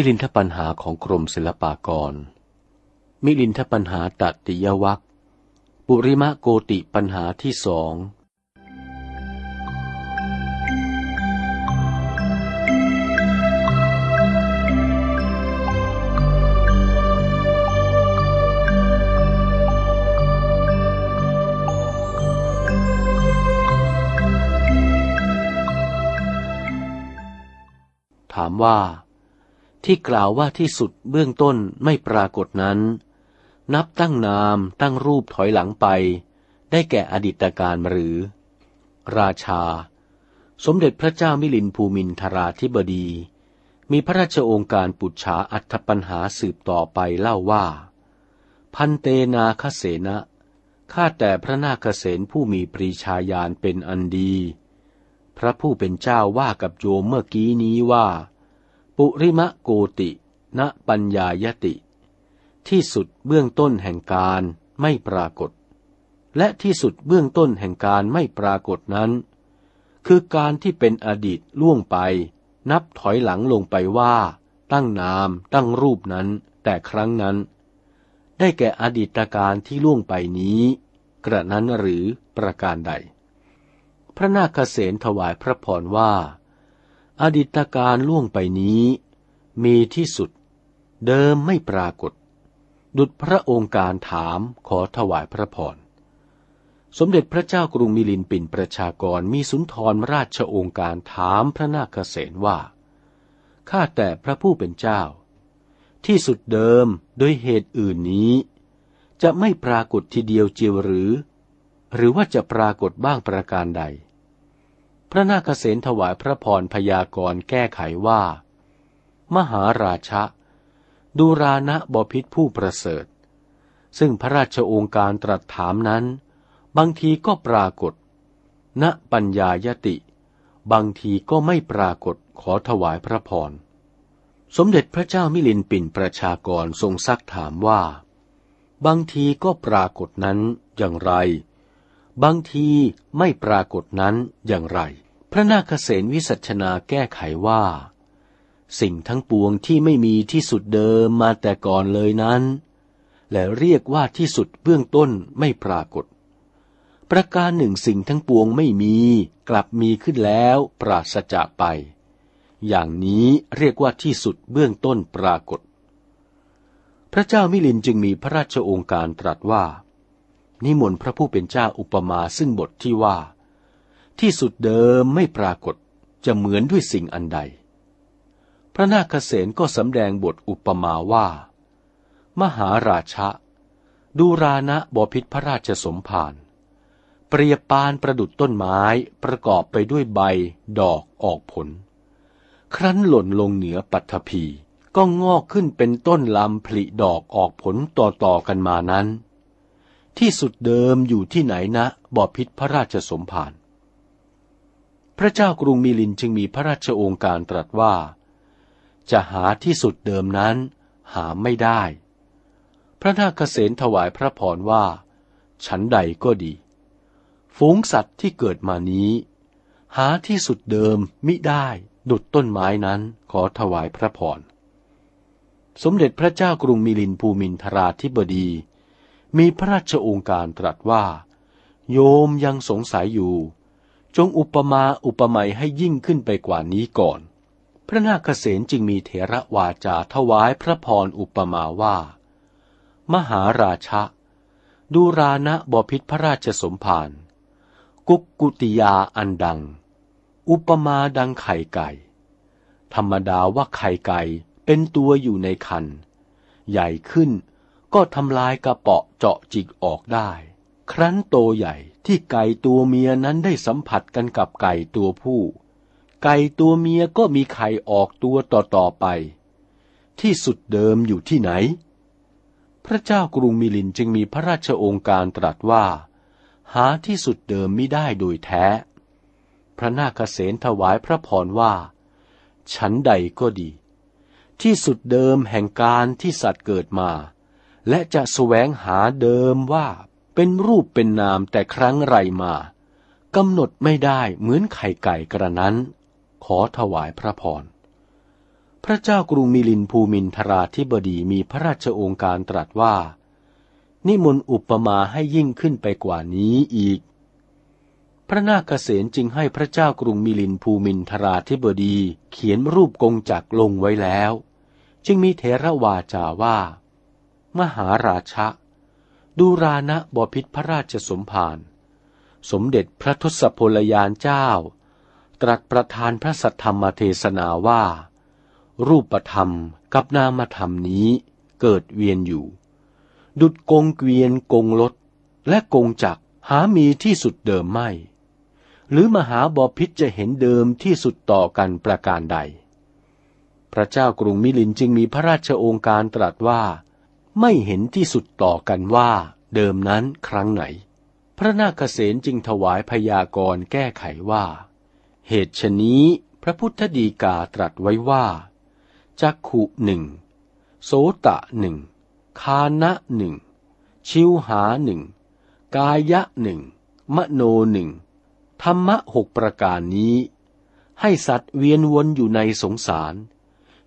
มิลินทปัญหาของกรมศิลปากร มิลินทปัญหาตัดติยวัคปุริมะโกติปัญหาที่สองถามว่า ที่กล่าวว่าที่สุดเบื้องต้นไม่ปรากฏนั้น นับตั้งนามตั้งรูปถอยหลังไป ได้แก่อดีตการหรือ ราชา สมเด็จพระเจ้ามิลินภูมินทราธิบดี มีพระราชองค์การปุจฉาอัธปัญหาสืบต่อไปเล่าว่า พันเตนาคเสนะข้าแต่พระนาคเสนผู้มีปรีชาญาณเป็นอันดี พระผู้เป็นเจ้าว่ากับโยมเมื่อกี้นี้ว่า ปุริมะโกติ ณปัญญายติ ที่สุดเบื้องต้นแห่งการไม่ปรากฏ และที่สุดเบื้องต้นแห่งการไม่ปรากฏนั้น คือการที่เป็นอดีตล่วงไป นับถอยหลังลงไปว่า ตั้งนามตั้งรูปนั้น แต่ครั้งนั้น ได้แก่อดีตการที่ล่วงไปนี้ กระนั้นหรือประการใด พระนาคเษนถวายพระพรว่า อดีตการล่วงไปนี้ มีที่สุด เดิมไม่ปรากฏ ดุจพระองค์การถามขอถวายพระพร สมเด็จพระเจ้ากรุงมิลินปินประชากรมีสุนทรราชองค์การถามพระนาคเษนว่า ข้าแต่พระผู้เป็นเจ้า ที่สุดเดิมโดยเหตุอื่นนี้ จะไม่ปรากฏทีเดียวเจียวหรือ หรือว่าจะปรากฏบ้างประการใด พระนาคเษนถวายพระพรพยากรแก้ไขว่า มหาราชะดูรานะบพิษผู้ประเสริฐ ซึ่งพระราชโองการตรัสถามนั้น บางทีก็ปรากฏ ณปัญญายติ บางทีก็ไม่ปรากฏขอถวายพระพร สมเด็จพระเจ้ามิลินปินประชากรทรงซักถามว่า บางทีก็ปรากฏนั้นอย่างไร บางทีไม่ปรากฏนั้นอย่างไร พระนาคเษนวิสัชนาแก้ไขว่า สิ่งทั้งปวงที่ไม่มีที่สุดเดิมมาแต่ก่อนเลยนั้น และเรียกว่าที่สุดเบื้องต้นไม่ปรากฏ ประการหนึ่งสิ่งทั้งปวงไม่มี กลับมีขึ้นแล้วปราศจากไป อย่างนี้เรียกว่าที่สุดเบื้องต้นปรากฏ พระเจ้ามิลินจึงมีพระราชโองการตรัสว่า นิมนต์พระผู้เป็นเจ้าอุปมาซึ่งบทที่ว่า ที่สุดเดิมไม่ปรากฏจะเหมือนด้วยสิ่งอันใด พระนาคเษนก็สำแดงบทอุปมาว่า มหาราชะ ดูรานะบพิษพระราชสมภารเปรียบปานประดุดต้นไม้ประกอบไปด้วยใบ ดอกออกผล ครั้นหล่นลงเหนือปัทภีก็งอกขึ้นเป็นต้นลำผลิดอกออกผลต่อๆกันมานั้น ที่สุดเดิมอยู่ที่ไหนนะบอพิษพระราชสมภารพระเจ้ากรุงมิลินจึงมีพระราชโองการตรัสว่า จะหาที่สุดเดิมนั้น หาไม่ได้ พระนาคเษนถวายพระพรว่า ฉันใดก็ดี ฝูงสัตว์ที่เกิดมานี้ หาที่สุดเดิมมิได้ดุดต้นไม้นั้นขอถวายพระพร สมเด็จพระเจ้ากรุงมิลินภูมินทราธิบดี มีพระราชโองการตรัสว่า โยมยังสงสัยอยู่ จงอุปมาอุปไมยให้ยิ่งขึ้นไปกว่านี้ก่อน พระนาคเษนจึงมีเถระวาจาถวายพระพรอุปมาว่า มหาราชะดูรานะบพิษพระราชสมภารกุกกุติยาอันดัง อุปมาดังไข่ไก่ ธรรมดาว่าไข่ไก่เป็นตัวอยู่ในคัน ใหญ่ขึ้น ก็ทำลายกระเปาะเจาะจิกออกได้ ครั้นโตใหญ่ที่ไก่ตัวเมียนั้นได้สัมผัสกันกับไก่ตัวผู้ ไก่ตัวเมียก็มีไข่ออกตัวต่อๆไป ที่สุดเดิมอยู่ที่ไหน พระเจ้ากรุงมิลินจึงมีพระราชโองการตรัสว่า หาที่สุดเดิมไม่ได้โดยแท้ พระนาคเษนถวายพระพรว่า ฉันใดก็ดี ที่สุดเดิมแห่งการที่สัตว์เกิดมา และจะแสวงหาเดิมว่าเป็นรูปเป็นนามแต่ครั้งไรมากำหนดไม่ได้เหมือนไข่ไก่กระนั้น ขอถวายพระพร พระเจ้ากรุงมิลินภูมินทราธิบดีมีพระราชองค์การตรัสว่า นิมนต์อุปมาให้ยิ่งขึ้นไปกว่านี้อีก พระนาคเษนจึงให้พระเจ้ากรุงมิลินภูมินทราธิบดีเขียนรูปกงจักลงไว้แล้ว จึงมีเทระวาจาว่า มหาราชะ ดูรานะบพิษพระราชสมภาร สมเด็จพระทศพลยานเจ้า ตรัสประทานพระสัทธรรมเทศนาว่า รูปธรรมกับนามธรรมนี้เกิดเวียนอยู่ ดุดกงเกวียนกงรถและกงจักหามีที่สุดเดิมไม่ หรือมหาบอพิษจะเห็นเดิมที่สุดต่อกันประการใด พระเจ้ากรุงมิลินจึงมีพระราชโองการตรัสว่า ไม่เห็นที่สุดต่อกันว่าเดิมนั้นครั้งไหน พระนาคเษนจึงถวายพยากรณ์แก้ไขว่า เหตุชนี้พระพุทธดีกาตรัสไว้ว่า จักขุหนึ่ง โสตะหนึ่ง คานะหนึ่ง ชิวหาหนึ่ง กายะหนึ่ง มโนหนึ่ง ธรรมะหกประการนี้ ให้สัตว์เวียนวนอยู่ในสงสาร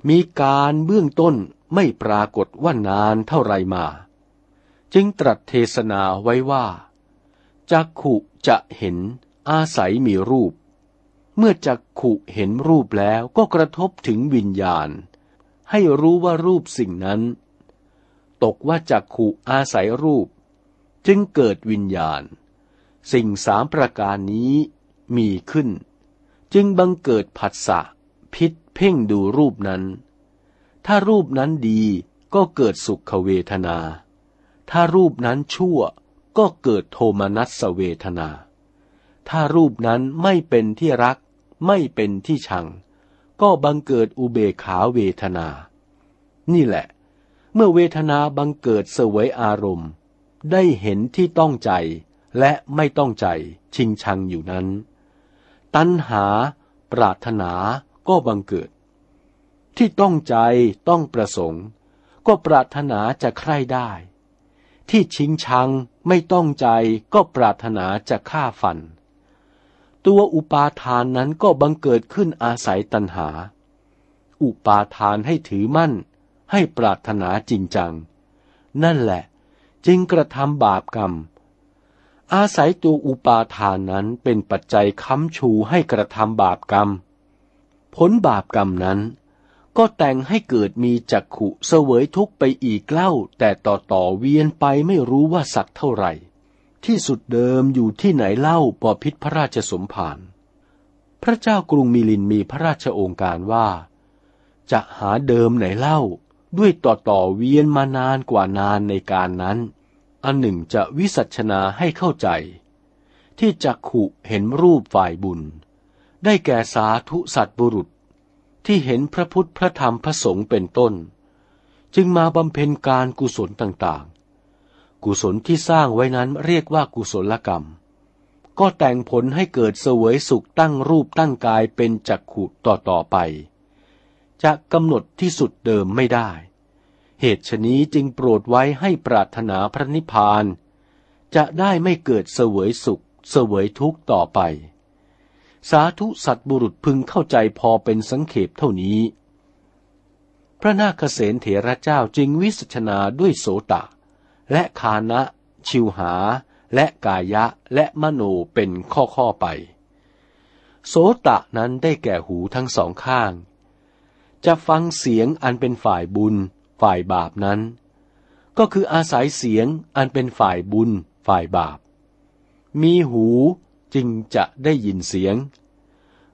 มีการเบื้องต้น ไม่ปรากฏว่านานเท่าไรมา จึงตรัสเทศนาไว้ว่าจักขุจะเห็นอาศัยมีรูป เมื่อจักขุเห็นรูปแล้วก็กระทบถึงวิญญาณ ให้รู้ว่ารูปสิ่งนั้น ตกว่าจักขุอาศัยรูป จึงเกิดวิญญาณ สิ่งสามประการนี้มีขึ้น จึงบังเกิดผัสสะพิษเพ่งดูรูปนั้น ถ้ารูปนั้นดีก็เกิดสุขเวทนา ถ้ารูปนั้นชั่วก็เกิดโทมนัสเวทนา ถ้ารูปนั้นไม่เป็นที่รัก ไม่เป็นที่ชัง ก็บังเกิดอุเบขาเวทนา นี่แหละ เมื่อเวทนาบังเกิดเสวยอารมณ์ ได้เห็นที่ต้องใจและไม่ต้องใจชิงชังอยู่นั้น ตัณหา ปรารถนาก็บังเกิด ที่ต้องใจต้องประสงค์ ก็ปรารถนาจะใคร่ได้ ที่ชิงชังไม่ต้องใจก็ปรารถนาจะฆ่าฟัน ตัวอุปาทานนั้นก็บังเกิดขึ้นอาศัยตัณหา อุปาทานให้ถือมั่น ให้ปรารถนาจริงจัง นั่นแหละจึงกระทำบาปกรรม อาศัยตัวอุปาทานนั้นเป็นปัจจัยค้ำชูให้กระทำบาปกรรม ผลบาปกรรมนั้น ก็แต่งให้เกิดมีจักขุเสวยทุกไปอีกเล่า แต่ต่อต่อเวียนไปไม่รู้ว่าสักเท่าไหร่ ที่สุดเดิมอยู่ที่ไหนเล่าปอพิษพระราชสมภารพระเจ้ากรุงมิลินมีพระราชโองการว่า จะหาเดิมไหนเล่า ด้วยต่อต่อเวียนมานานกว่านานในการนั้น อันหนึ่งจะวิสัชนาให้เข้าใจ ที่จักขุเห็นรูปฝ่ายบุญ ได้แก่สาธุสัตบุรุษ ที่เห็นพระพุทธพระธรรมพระสงฆ์เป็นต้น จึงมาบำเพ็ญการกุศลต่างๆ กุศลที่สร้างไว้นั้นเรียกว่ากุศลกรรม ก็แต่งผลให้เกิดเสวยสุขตั้งรูปตั้งกายเป็นจักขุต่อต่อไป จะกำหนดที่สุดเดิมไม่ได้ เหตุชนี้จึงโปรดไว้ให้ปรารถนาพระนิพพาน จะได้ไม่เกิดเสวยสุขเสวยทุกข์ต่อไป สาธุสัตบุรุษพึงเข้าใจพอเป็นสังเขปเท่านี้ พระนาคเษนเถระเจ้าจึงวิสัชนาด้วยโสตะ และคานะ ชิวหา และกายะและมโนเป็นข้อข้อไป โสตะนั้นได้แก่หูทั้งสองข้าง จะฟังเสียงอันเป็นฝ่ายบุญ ฝ่ายบาปนั้น ก็คืออาศัยเสียงอันเป็นฝ่ายบุญ ฝ่ายบาป มีหู จึงจะได้ยินเสียง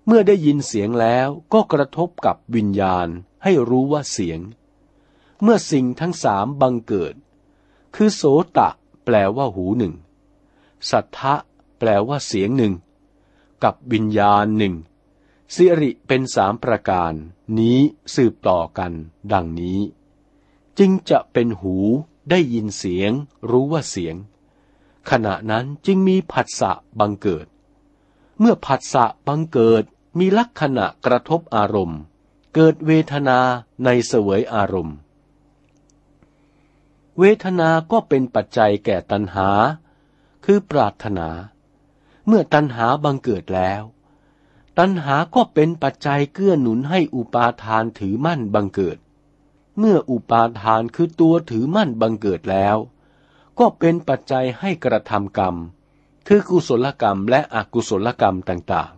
เมื่อได้ยินเสียงแล้วก็กระทบกับวิญญาณให้รู้ว่าเสียง เมื่อสิ่งทั้งสามบังเกิด คือโสตะ แปลว่าหูหนึ่ง สัทธะ แปลว่าเสียงหนึ่ง กับวิญญาณหนึ่งสิริเป็นสามประการ นี้สืบต่อกันดังนี้ จึงจะเป็นหูได้ยินเสียงรู้ว่าเสียง ขณะนั้นจึงมีผัสสะบังเกิด เมื่อผัสสะบังเกิดมีลักษณะกระทบอารมณ์ เกิดเวทนาในเสวยอารมณ์ เวทนาก็เป็นปัจจัยแก่ตัณหา คือปรารถนา เมื่อตัณหาบังเกิดแล้ว ตัณหาก็เป็นปัจจัยเกื้อหนุนให้อุปาทานถือมั่นบังเกิด เมื่ออุปาทานคือตัวถือมั่นบังเกิดแล้ว ก็เป็นปัจจัยให้กระทำกรรม คือกุศลกรรมและอกุศลกรรมต่าง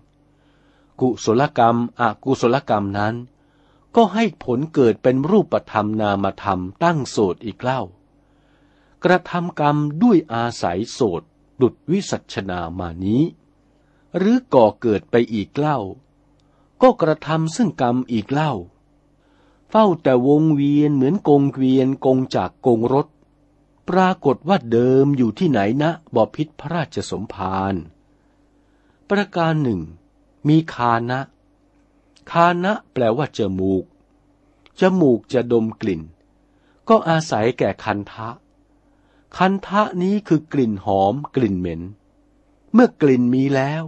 ๆ กุศลกรรมอกุศลกรรมนั้น ก็ให้ผลเกิดเป็นรูปธรรมนามธรรมตั้งโสดอีกเล่า กระทำกรรมด้วยอาศัยโสดดุดวิสัชนามานี้ หรือก่อเกิดไปอีกเล่า ก็กระทำซึ่งกรรมอีกเล่า เฝ้าแต่วงเวียนเหมือนกงเวียนกงจากกงรถ ปรากฏว่าเดิมอยู่ที่ไหนนะบอพิษพระราชสมภารประการหนึ่ง มีคานะ คานะแปลว่าจมูก จมูกจะดมกลิ่น ก็อาศัยแก่คันทะ คันทะนี้คือกลิ่นหอมกลิ่นเหม็น เมื่อกลิ่นมีแล้ว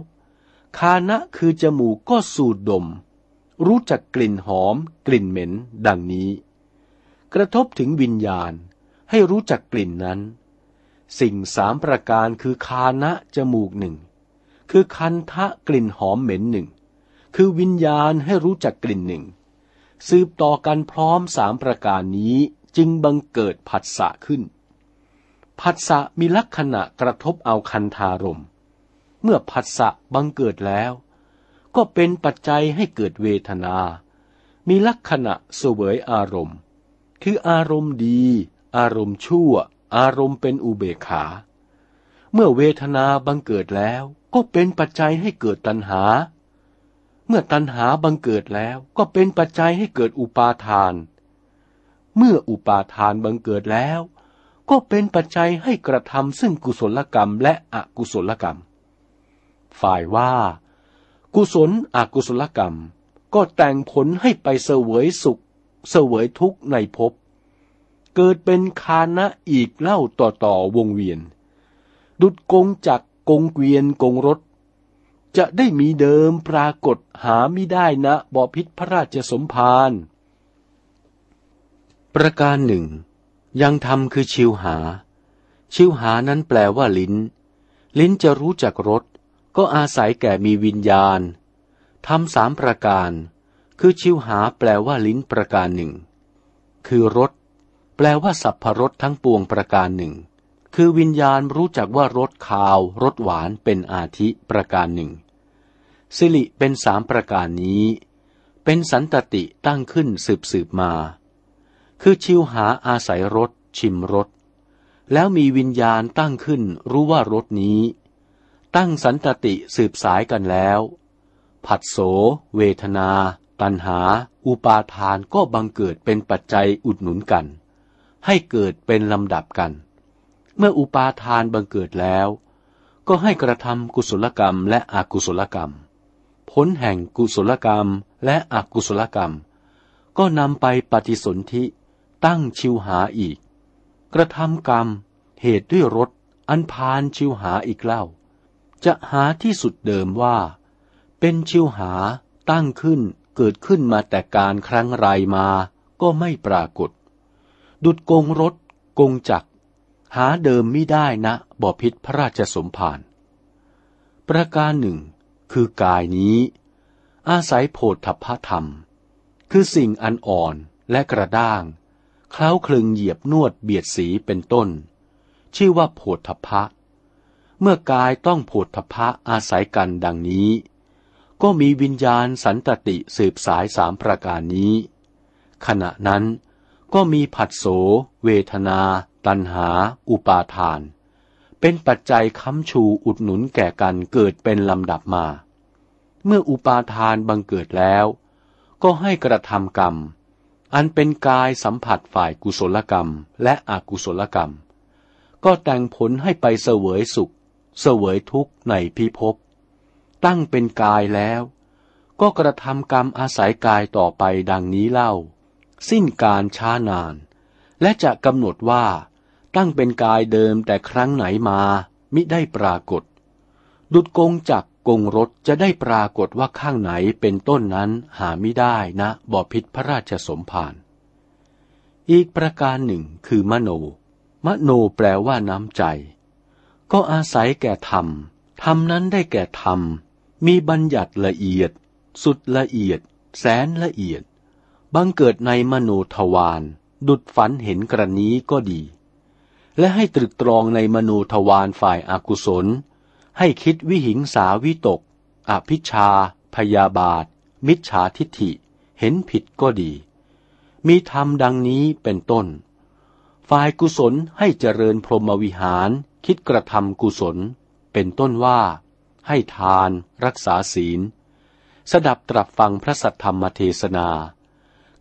คานะคือจมูกก็สูดดม รู้จักกลิ่นหอม กลิ่นเหม็น ดังนี้ กระทบถึงวิญญาณ ให้รู้จักกลิ่นนั้น สิ่งสามประการคือคานะจมูกหนึ่ง คือคันทะกลิ่นหอมเหม็นหนึ่ง คือวิญญาณให้รู้จักกลิ่นหนึ่ง สืบต่อกันพร้อมสามประการนี้จึงบังเกิดผัสสะขึ้น ผัสสะมีลักษณะกระทบเอาคันธารม เมื่อผัสสะบังเกิดแล้ว ก็เป็นปัจจัยให้เกิดเวทนา มีลักษณะเสวยอารมณ์ คืออารมณ์ดี อารมณ์ชั่ว อารมณ์เป็นอุเบกขา เมื่อเวทนาบังเกิดแล้วก็เป็นปัจจัยให้เกิดตัณหา เมื่อตัณหาบังเกิดแล้วก็เป็นปัจจัยให้เกิดอุปาทาน เมื่ออุปาทานบังเกิดแล้ว ก็เป็นปัจจัยให้กระทำซึ่งกุศลกรรมและอกุศลกรรม ฝ่ายว่า กุศลอกุศลกรรม ก็แต่งผลให้ไปเสวยสุข เสวยทุกข์ในภพ เกิดเป็นคานะอีกเล่าต่อต่อวงเวียน ดุดกงจักกงเกวียนกงรถ จะได้มีเดิมปรากฏหาไม่ได้นะบอพิษพระราชสมภารประการหนึ่ง ยังทำคือชิวหา ชิวหานั้นแปลว่าลิ้น ลิ้นจะรู้จักรสก็อาศัยแก่มีวิญญาณทำสามประการ คือชิวหาแปลว่าลิ้นประการหนึ่ง คือรส ลว่าสัพพรสทั้งปวงประการหนึ่ง คือวิญญาณรู้จักว่ารสคาวรสหวานเป็นอาทิประการหนึ่ง สิริเป็นสามประการนี้ เป็นสันตติตั้งขึ้นสืบสืบมา คือชิวหาอาศัยรสชิมรสแล้วมีวิญญาณตั้งขึ้นรู้ว่ารสนี้ ตั้งสันตติสืบสายกันแล้ว ผัสโส เวทนา ตัณหา อุปาทานก็บังเกิดเป็นปัจจัยอุดหนุนกัน ให้เกิดเป็นลำดับกัน เมื่ออุปาทานบังเกิดแล้ว ก็ให้กระทำกุศลกรรมและอกุศลกรรม ผลแห่งกุศลกรรมและอกุศลกรรม ก็นำไปปฏิสนธิตั้งชิวหาอีก กระทำกรรมเหตุด้วยรถอันพานชิวหาอีกเล่า จะหาที่สุดเดิมว่า เป็นชิวหาตั้งขึ้นเกิดขึ้นมาแต่การครั้งไรมาก็ไม่ปรากฏ ดุดกงรถกงจัก หาเดิมไม่ได้นะบ่อพิษพระราชสมภารประการหนึ่ง คือกายนี้ อาศัยโพธพธรรม คือสิ่งอันอ่อนและกระด้าง เคล้าคลึงเหยียบนวดเบียดสีเป็นต้น ชื่อว่าโพธพะ เมื่อกายต้องผุดทพะอาศัยกันดังนี้ ก็มีวิญญาณสันตติสืบสายสามประการนี้ ขณะนั้น ก็มีผัสโส เวทนา ตัณหา อุปาทาน เป็นปัจจัยค้ำชูอุดหนุนแก่กันเกิดเป็นลำดับมา เมื่ออุปาทานบังเกิดแล้ว ก็ให้กระทำกรรม อันเป็นกายสัมผัสฝ่ายกุศลกรรมและอกุศลกรรม ก็แต่งผลให้ไปเสวยสุข เสวยทุกข์ในพิภพ ตั้งเป็นกายแล้ว ก็กระทำกรรมอาศัยกายต่อไปดังนี้เล่า สิ้นการช้านาน และจะกำหนดว่า ตั้งเป็นกายเดิมแต่ครั้งไหนมามิได้ปรากฏ ดุดกงจักกงรถจะได้ปรากฏว่าข้างไหนเป็นต้นนั้นหาไม่ได้นะบ่อพิษพระราชสมภารอีกประการหนึ่งคือมโน มโนแปลว่าน้ำใจ ก็อาศัยแก่ธรรม ธรรมนั้นได้แก่ธรรม มีบัญญัติละเอียด สุดละเอียด แสนละเอียด บังเกิดในมโนทวารดุดฝันเห็นกรณีก็ดี และให้ตรึกตรองในมโนทวารฝ่ายอากุศล ให้คิดวิหิงสาวิตก อภิชา พยาบาท มิจฉาทิฏฐิ เห็นผิดก็ดี มีธรรมดังนี้เป็นต้น ฝ่ายกุศลให้เจริญพรหมวิหาร คิดกระทำกุศล เป็นต้นว่า ให้ทาน รักษาศีล สดับตรับฟังพระสัทธรรมเทศนา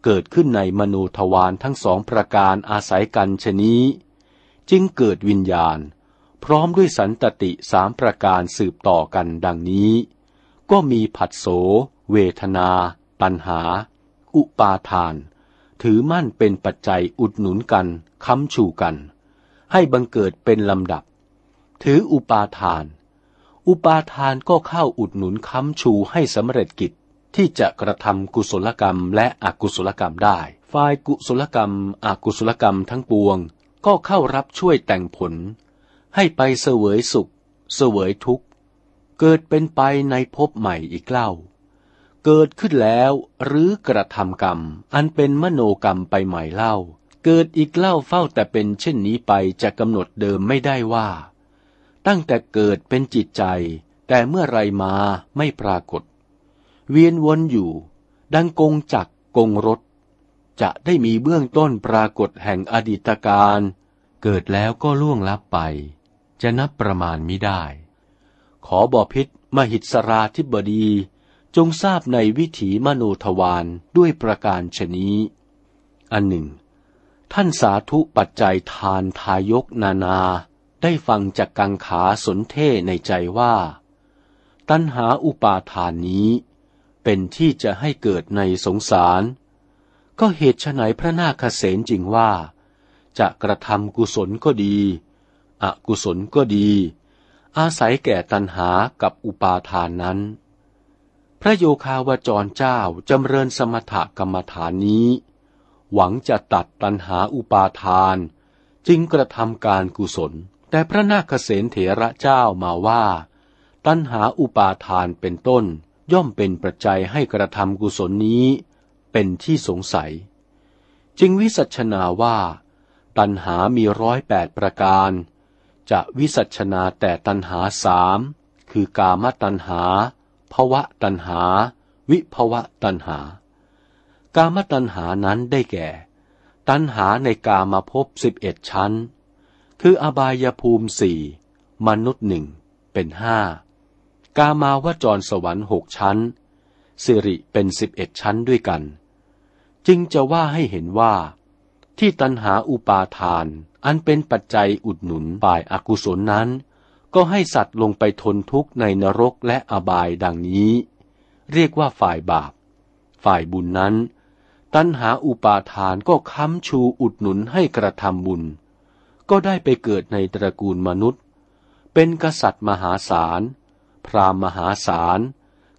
เกิดขึ้นในมนูทวารทั้งสองประการอาศัยกันชนี้ จึงเกิดวิญญาณ พร้อมด้วยสันตติสามประการสืบต่อกันดังนี้ ก็มีผัสโส เวทนา ตัณหา อุปาทาน ถือมั่นเป็นปัจจัยอุดหนุนกัน ค้ำชูกัน ให้บังเกิดเป็นลำดับ ถืออุปาทาน อุปาทานก็เข้าอุดหนุนค้ำชูให้สำเร็จกิจ ที่จะกระทำกุศลกรรมและอกุศลกรรมได้ ฝ่ายกุศลกรรม อกุศลกรรมทั้งปวง ก็เข้ารับช่วยแต่งผล ให้ไปเสวยสุข เสวยทุกข์ เกิดเป็นไปในภพใหม่อีกเล่า เกิดขึ้นแล้วหรือกระทำกรรม อันเป็นมโนกรรมไปใหม่เล่า เกิดอีกเล่าเฝ้าแต่เป็นเช่นนี้ไปจะกำหนดเดิมไม่ได้ว่า ตั้งแต่เกิดเป็นจิตใจ แต่เมื่อไรมาไม่ปรากฏ เวียนวนอยู่ ดังกงจักกงรถ จะได้มีเบื้องต้นปรากฏแห่งอดีตการ เกิดแล้วก็ล่วงลับไป จะนับประมาณมิได้ ขอบอพิษมหิตสราธิบดี จงทราบในวิถีมโนทวารด้วยประการชนี้ อันหนึ่ง ท่านสาธุปัจจัยทานทายกนานาได้ฟังจากกังขาสนเท่ในใจว่า ตัณหาอุปาทานนี้ เป็นที่จะให้เกิดในสงสาร ก็เหตุไฉนพระนาคเษนจริงว่า จะกระทำกุศลก็ดี อกุศลก็ดี อาศัยแก่ตัณหากับอุปาทานนั้น พระโยคาวจรเจ้าจำเริญสมถกรรมฐานนี้ หวังจะตัดตัณหาอุปาทาน จึงกระทำการกุศล แต่พระนาคเษนเถระเจ้ามาว่า ตัณหาอุปาทานเป็นต้น ย่อมเป็นปัจจัยให้กระทำกุศลนี้ เป็นที่สงสัย จึงวิสัชนาว่า ตัณหามีร้อยแปดประการ จะวิสัชนาแต่ตัณหาสามคือกามตัณหาภวะตัณหา วิภวะตัณหา กามตัณหานั้นได้แก่ ตัณหาในกามาพบสิบเอ็ดชั้น คืออบายภูมิสี่มนุษย์หนึ่งเป็นห้า กามาวจรสวรรค์หกชั้น สิริเป็นสิบเอ็ดชั้นด้วยกัน จึงจะว่าให้เห็นว่า ที่ตัณหาอุปาทาน อันเป็นปัจจัยอุดหนุนฝ่ายอากุศลนั้น ก็ให้สัตว์ลงไปทนทุกข์ในนรกและอบายดังนี้ เรียกว่าฝ่ายบาป ฝ่ายบุญนั้น ตัณหาอุปาทานก็ค้ำชูอุดหนุนให้กระทำบุญ ก็ได้ไปเกิดในตระกูลมนุษย์ เป็นกษัตริย์มหาศาล พรามมหาศาล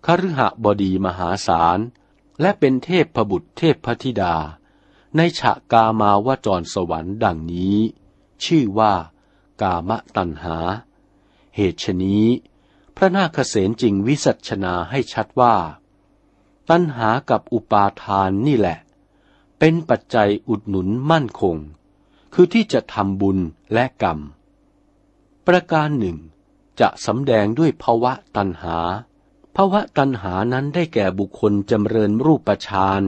คฤหบดีมหาศาล และเป็นเทพพบุตรเทพพธิดา ในฉะกามาวจรสวรรค์ดังนี้ ชื่อว่ากามตัณหา เหตุชนี้ พระนาคเษนจริงวิสัชนาให้ชัดว่า ตัณหากับอุปาทานนี่แหละ เป็นปัจจัยอุดหนุนมั่นคง คือที่จะทำบุญและกรรม ประการหนึ่ง จะสำแดงด้วยภาวะตัณหาภาวะตัณหานั้นได้แก่บุคคลจำเริญรูปฌาน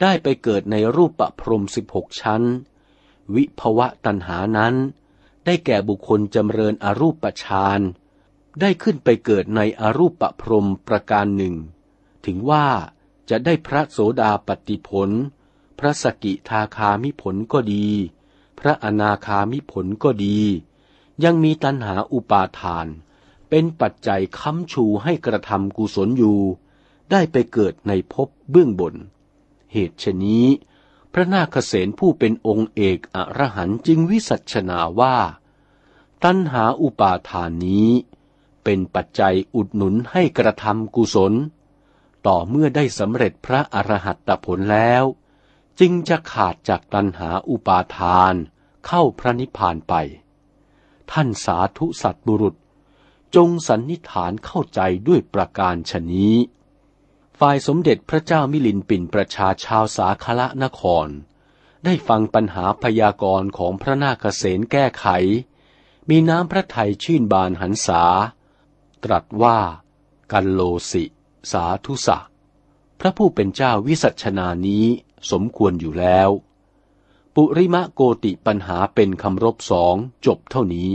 ได้ไปเกิดในรูปประพรมสิบหกชั้น วิภาวะตัณหานั้น ได้แก่บุคคลจำเริญอรูปฌานได้ขึ้นไปเกิดในอรูปประพรมประการหนึ่ง ถึงว่าจะได้พระโสดาปติผล พระสกิทาคามิผลก็ดี พระอนาคามิผลก็ดี ยังมีตัณหาอุปาทาน เป็นปัจจัยค้ำชูให้กระทำกุศลอยู่ ได้ไปเกิดในภพเบื้องบน เหตุชนี้ พระนาคเษนผู้เป็นองค์เอกอรหันจึงวิสัชนาว่า ตัณหาอุปาทานนี้ เป็นปัจจัยอุดหนุนให้กระทำกุศล ต่อเมื่อได้สำเร็จพระอรหัตผลแล้ว จึงจะขาดจากตัณหาอุปาทานเข้าพระนิพพานไป ท่านสาธุสัตบุรุษ จงสันนิฐานเข้าใจด้วยประการชนี้ ฝ่ายสมเด็จพระเจ้ามิลินปินประชาชาวสาคละนคร ได้ฟังปัญหาพยากรณ์ของพระนาคเษนแก้ไข มีน้ำพระทัยชื่นบานหันษา ตรัสว่า กันโลสิ สาธุสะพระผู้เป็นเจ้าวิสัชนานี้สมควรอยู่แล้ว ปุริมะโกติปัญหาเป็นคำรบสองจบเท่านี้